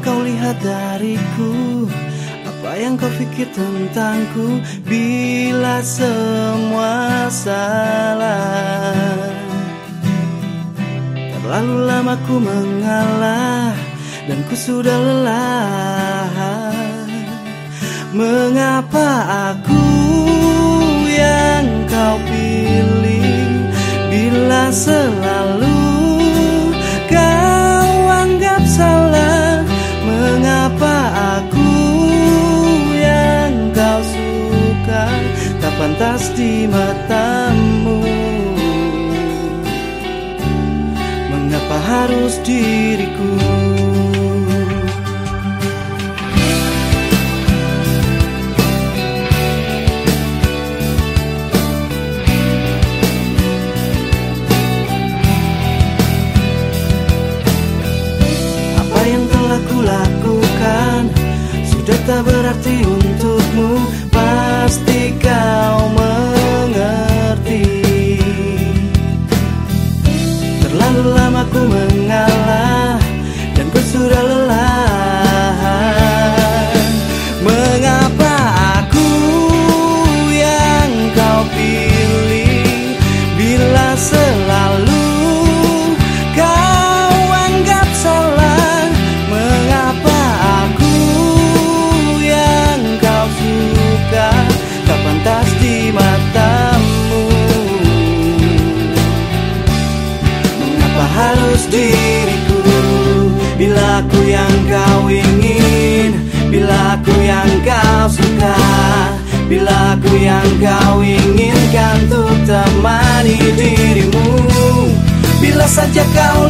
dekat dariku? Apa yang kau pikir tentangku? Bila semua salah Terlalu lama ku mengalah Dan ku sudah lelah. Mengapa aku pantas di matamu. Mengapa harus diriku? Apa yang telah kulakukan Sudah tak berarti untukmu. Pasti matamu Mengapa harus diriku? Bila aku yang kau ingin Bila aku yang kau suka Bila aku yang kau inginkan Untuk temani dirimu. Bila saja kau